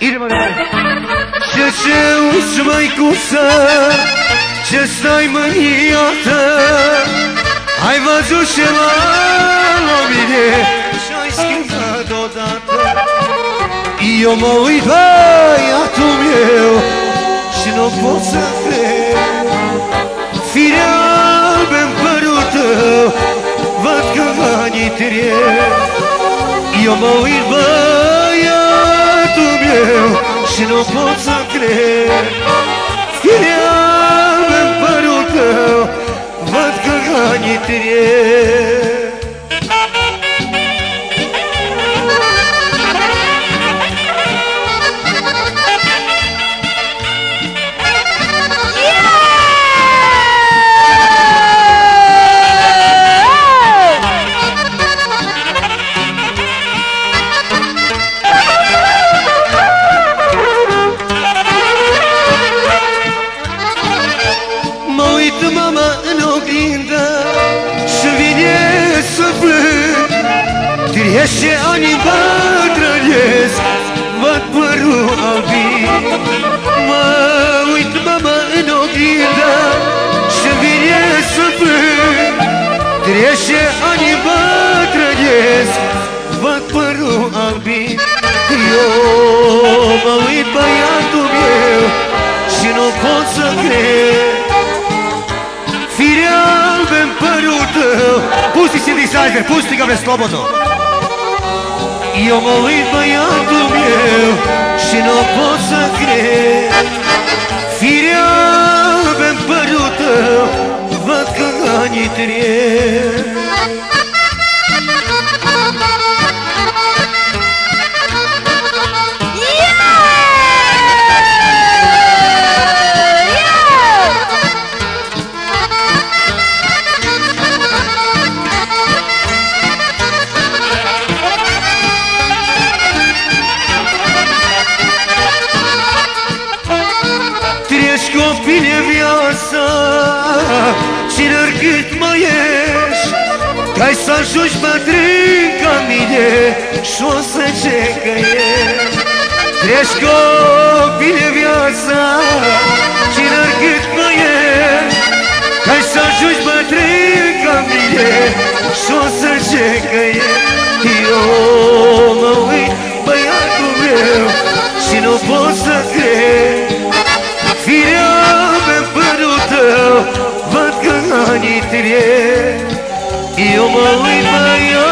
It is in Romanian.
Idemo dalje. Ce ce uz majkusa, ce staj mânijată, ai văzut ce malo mine și-ai schimbat odată. Eu mă uit băiatul meu și nu pot să cred. Firea albe-n părul tău, văd că anii trec Eu mă uit băiatul meu și nu pot uit mama în oglindă Și vine să plâng. Trece ani bătrânesc Văd părul albit Mă uit mama în oglindă Și vine să plâng. Trece ani bătrânesc Văd părul albit Eu mă uit băiatul meu Și nu pot să cred pusti Sidi Sajfer, pusti ga bre slobodno. I o molitba ja domjev, šino posakre, firja ben prljutev, vatka ganji trjev. Ca să ajungi bătrân ca mine Și o să ce că ești Treci copile viața Cine cât mai ești Ca să ajungi bătrân ca mine Și o să ce că ești Eu mă uit băiatul meu Și nu pot să cred. Firea pe părul tău Văd că anii trec Eu mă